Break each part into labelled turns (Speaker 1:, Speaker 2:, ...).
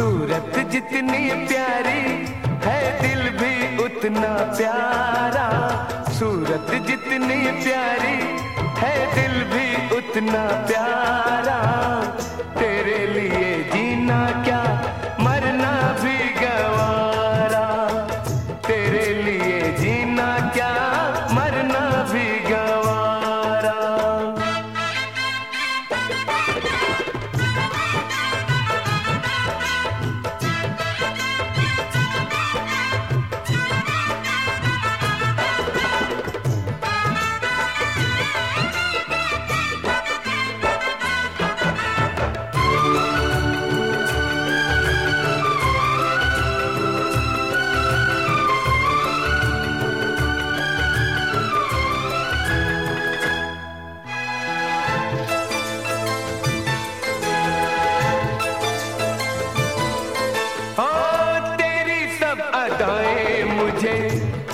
Speaker 1: सूरत जितनी प्यारी है, दिल भी उतना प्यारा। सूरत जितनी प्यारी है, दिल भी उतना प्यारा।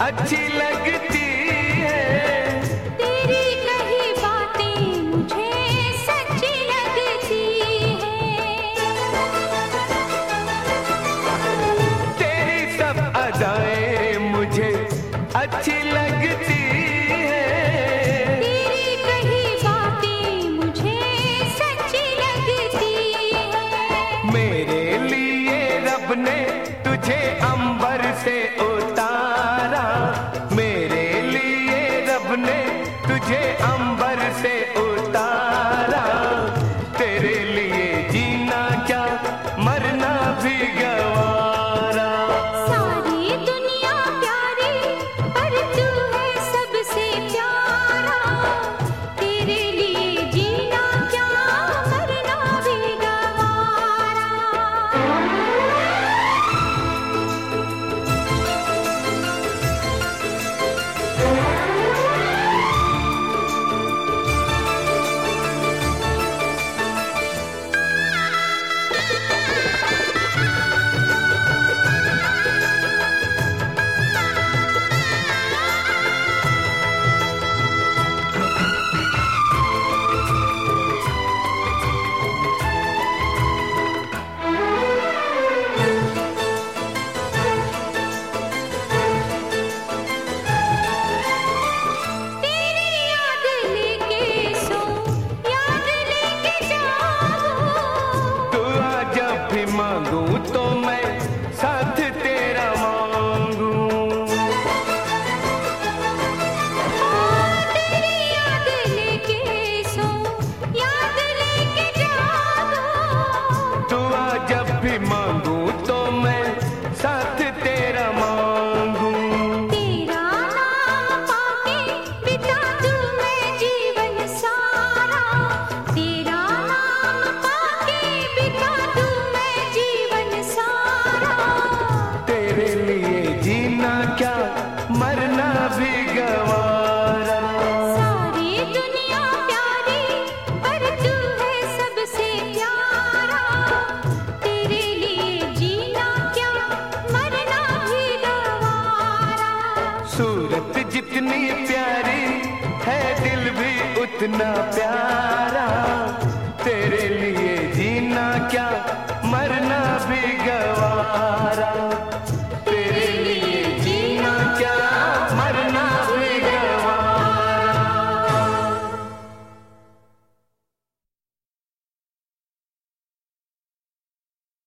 Speaker 1: अच्छी लगती है।
Speaker 2: तेरी कही बातें मुझे सच्ची लगती है।
Speaker 1: तेरी सब अदाएँ मुझे अच्छी लगती है।
Speaker 2: तेरी कही बातें मुझे सच्ची लगती है।
Speaker 1: मेरे लिए रब ने तुझे जितनी प्यारी है दिल भी उतना प्यारा।